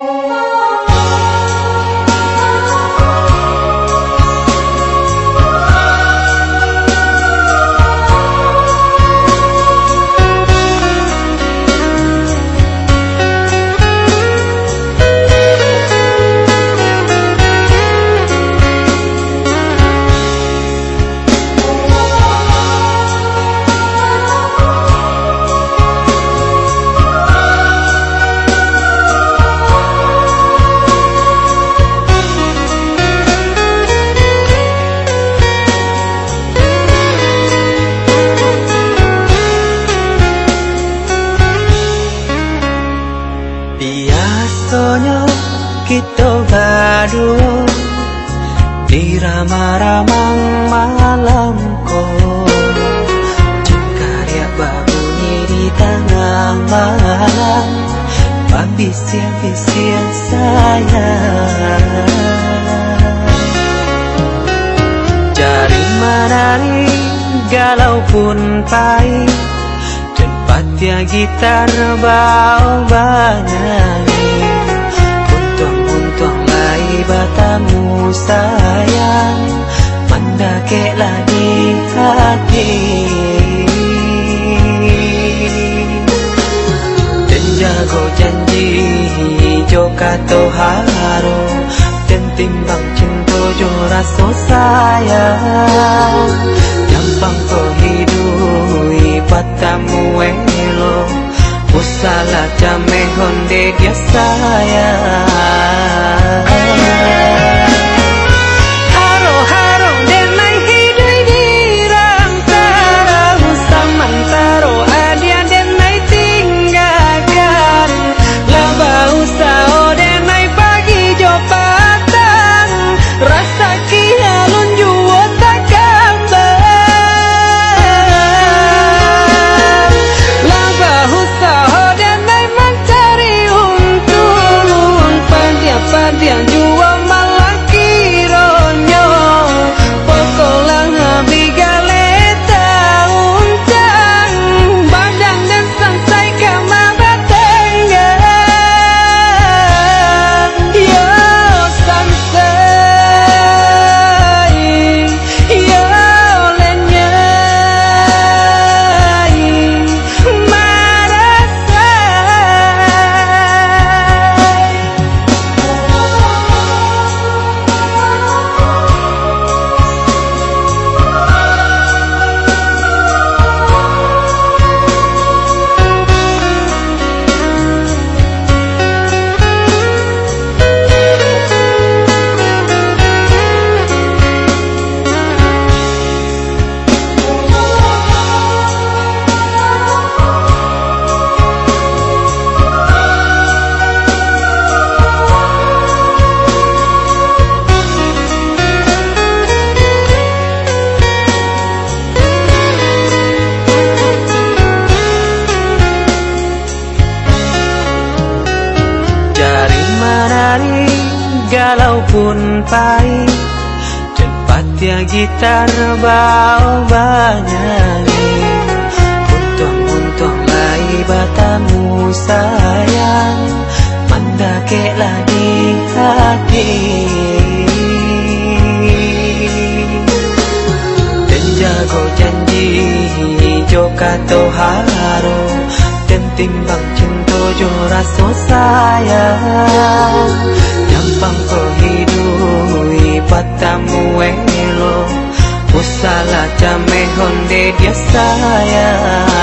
Oh. Biasanya kita berdua Di ramah-ramah kau. Karya babunyi di tengah malam Pembisian-bisian sayang. Jari menari galau pun pahit Tempat gitar bau banyak. Untung-untung lai batamu sayang. Mendake di hati. Dan jago janji, hijau kato haro Dan timbang cinta jo rasa sayang. Gampang kau hidui patamu elo Usala jame honde dia sayang hari, galau pun pahit Tempatnya gitar bau banyak. Untung-untung lai batamu, sayang. Mendake lagi hati. Dan jago janji Joka to harum timbang cinta jo rasa sayang gampang kau hidui patamu elo Usala jame honde dia sayang